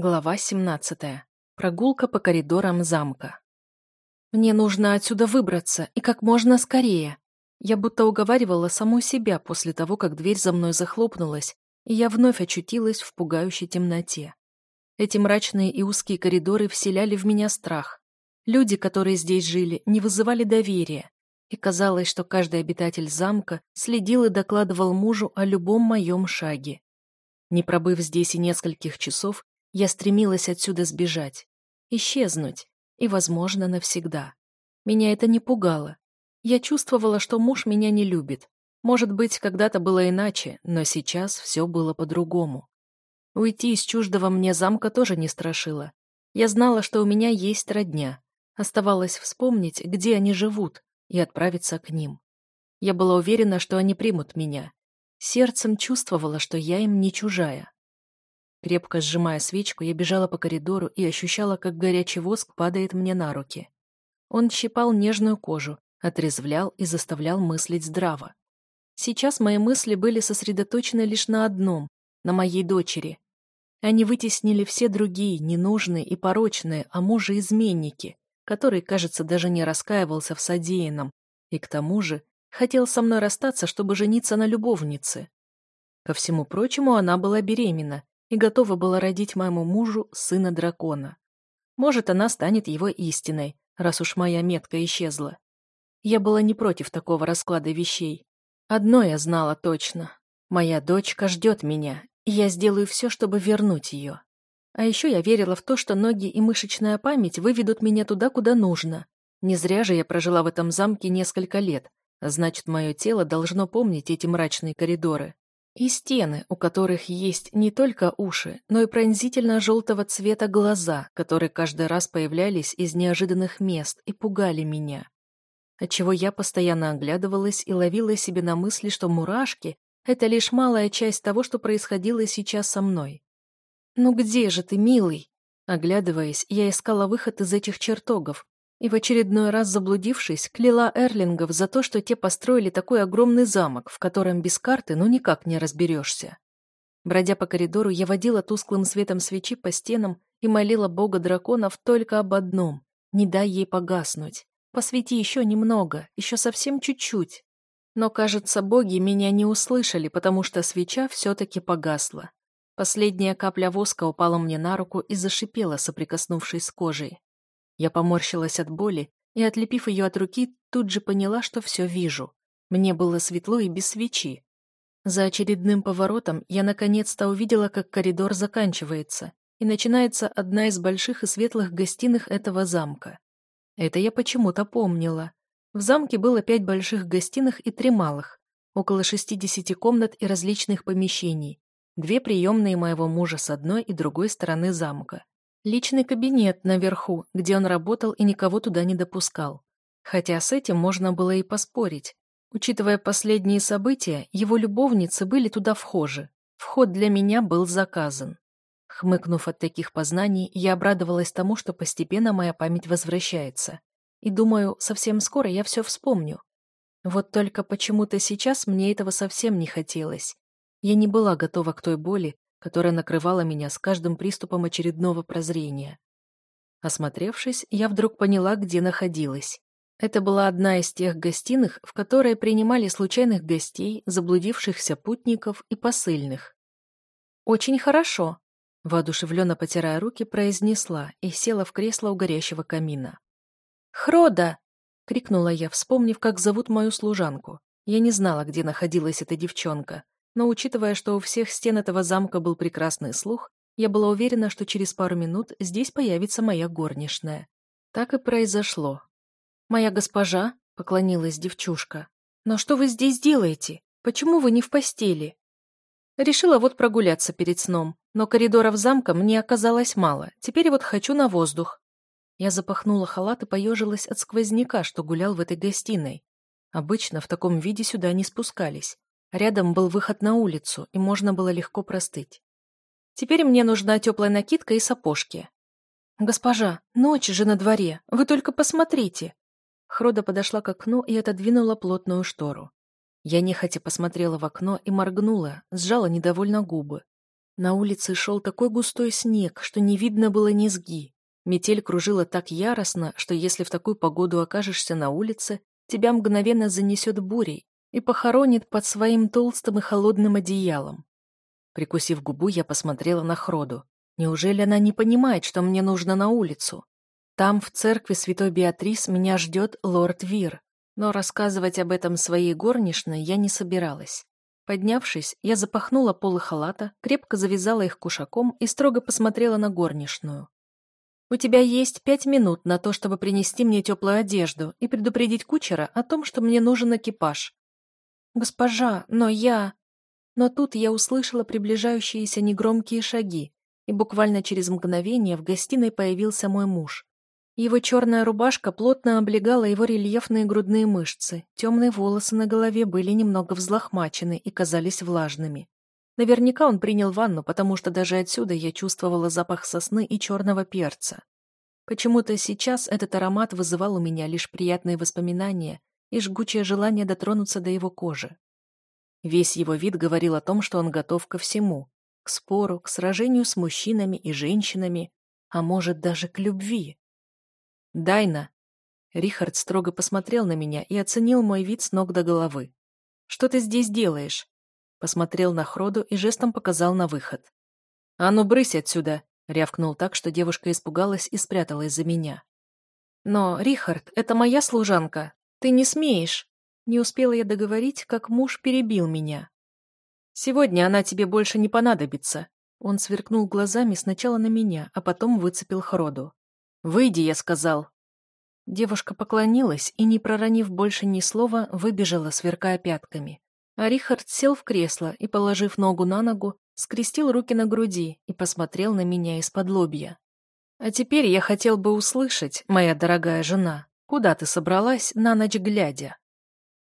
Глава 17. Прогулка по коридорам замка. Мне нужно отсюда выбраться, и как можно скорее. Я будто уговаривала саму себя после того, как дверь за мной захлопнулась, и я вновь очутилась в пугающей темноте. Эти мрачные и узкие коридоры вселяли в меня страх. Люди, которые здесь жили, не вызывали доверия, и казалось, что каждый обитатель замка следил и докладывал мужу о любом моем шаге. Не пробыв здесь и нескольких часов, я стремилась отсюда сбежать, исчезнуть, и, возможно, навсегда. Меня это не пугало. Я чувствовала, что муж меня не любит. Может быть, когда-то было иначе, но сейчас все было по-другому. Уйти из чуждого мне замка тоже не страшило. Я знала, что у меня есть родня. Оставалось вспомнить, где они живут, и отправиться к ним. Я была уверена, что они примут меня. Сердцем чувствовала, что я им не чужая. Крепко сжимая свечку, я бежала по коридору и ощущала, как горячий воск падает мне на руки. Он щипал нежную кожу, отрезвлял и заставлял мыслить здраво. Сейчас мои мысли были сосредоточены лишь на одном — на моей дочери. Они вытеснили все другие, ненужные и порочные, а мужа-изменники, который, кажется, даже не раскаивался в содеянном, и к тому же хотел со мной расстаться, чтобы жениться на любовнице. Ко всему прочему, она была беременна, и готова была родить моему мужу сына дракона. Может, она станет его истиной, раз уж моя метка исчезла. Я была не против такого расклада вещей. Одно я знала точно. Моя дочка ждет меня, и я сделаю все, чтобы вернуть ее. А еще я верила в то, что ноги и мышечная память выведут меня туда, куда нужно. Не зря же я прожила в этом замке несколько лет, значит, мое тело должно помнить эти мрачные коридоры. И стены, у которых есть не только уши, но и пронзительно желтого цвета глаза, которые каждый раз появлялись из неожиданных мест и пугали меня. Отчего я постоянно оглядывалась и ловила себе на мысли, что мурашки — это лишь малая часть того, что происходило сейчас со мной. «Ну где же ты, милый?» Оглядываясь, я искала выход из этих чертогов, и в очередной раз заблудившись, кляла Эрлингов за то, что те построили такой огромный замок, в котором без карты ну никак не разберешься. Бродя по коридору, я водила тусклым светом свечи по стенам и молила бога драконов только об одном — не дай ей погаснуть. Посвети еще немного, еще совсем чуть-чуть. Но, кажется, боги меня не услышали, потому что свеча все-таки погасла. Последняя капля воска упала мне на руку и зашипела, соприкоснувшись с кожей. Я поморщилась от боли и, отлепив ее от руки, тут же поняла, что все вижу. Мне было светло и без свечи. За очередным поворотом я наконец-то увидела, как коридор заканчивается, и начинается одна из больших и светлых гостиных этого замка. Это я почему-то помнила. В замке было пять больших гостиных и три малых, около 60 комнат и различных помещений, две приемные моего мужа с одной и другой стороны замка. Личный кабинет наверху, где он работал и никого туда не допускал. Хотя с этим можно было и поспорить. Учитывая последние события, его любовницы были туда вхожи. Вход для меня был заказан. Хмыкнув от таких познаний, я обрадовалась тому, что постепенно моя память возвращается. И думаю, совсем скоро я все вспомню. Вот только почему-то сейчас мне этого совсем не хотелось. Я не была готова к той боли, которая накрывала меня с каждым приступом очередного прозрения. Осмотревшись, я вдруг поняла, где находилась. Это была одна из тех гостиных, в которые принимали случайных гостей, заблудившихся путников и посыльных. «Очень хорошо», — воодушевленно потирая руки, произнесла и села в кресло у горящего камина. «Хрода!» — крикнула я, вспомнив, как зовут мою служанку. Я не знала, где находилась эта девчонка, но учитывая, что у всех стен этого замка был прекрасный слух, я была уверена, что через пару минут здесь появится моя горничная. Так и произошло. «Моя госпожа», — поклонилась девчушка, — «но что вы здесь делаете? Почему вы не в постели?» Решила вот прогуляться перед сном, но коридоров замка мне оказалось мало, теперь вот хочу на воздух. Я запахнула халат и поежилась от сквозняка, что гулял в этой гостиной. Обычно в таком виде сюда не спускались. Рядом был выход на улицу, и можно было легко простыть. Теперь мне нужна теплая накидка и сапожки. «Госпожа, ночь же на дворе, вы только посмотрите!» Хрода подошла к окну и отодвинула плотную штору. Я нехотя посмотрела в окно и моргнула, сжала недовольно губы. На улице шел такой густой снег, что не видно было низги. Метель кружила так яростно, что если в такую погоду окажешься на улице, тебя мгновенно занесет бурей и похоронит под своим толстым и холодным одеялом. Прикусив губу, я посмотрела на Хроду. Неужели она не понимает, что мне нужно на улицу? Там, в церкви Святой Беатрис, меня ждет лорд Вир, но рассказывать об этом своей горничной я не собиралась. Поднявшись, я запахнула полы халата, крепко завязала их кушаком и строго посмотрела на горничную. «У тебя есть пять минут на то, чтобы принести мне теплую одежду и предупредить кучера о том, что мне нужен экипаж». «Госпожа, но я...» Но тут я услышала приближающиеся негромкие шаги, и буквально через мгновение в гостиной появился мой муж. Его черная рубашка плотно облегала его рельефные грудные мышцы, темные волосы на голове были немного взлохмачены и казались влажными. Наверняка он принял ванну, потому что даже отсюда я чувствовала запах сосны и черного перца. Почему-то сейчас этот аромат вызывал у меня лишь приятные воспоминания и жгучее желание дотронуться до его кожи. Весь его вид говорил о том, что он готов ко всему. К спору, к сражению с мужчинами и женщинами, а может даже к любви. «Дайна!» Рихард строго посмотрел на меня и оценил мой вид с ног до головы. «Что ты здесь делаешь?» Посмотрел на Хроду и жестом показал на выход. «А ну, брысь отсюда!» Рявкнул так, что девушка испугалась и спряталась за меня. «Но, Рихард, это моя служанка. Ты не смеешь!» Не успела я договорить, как муж перебил меня. «Сегодня она тебе больше не понадобится». Он сверкнул глазами сначала на меня, а потом выцепил Хроду. «Выйди», — я сказал. Девушка поклонилась и, не проронив больше ни слова, выбежала, сверкая пятками. А Рихард сел в кресло и, положив ногу на ногу, скрестил руки на груди и посмотрел на меня из-под лобья. «А теперь я хотел бы услышать, моя дорогая жена, куда ты собралась на ночь глядя?»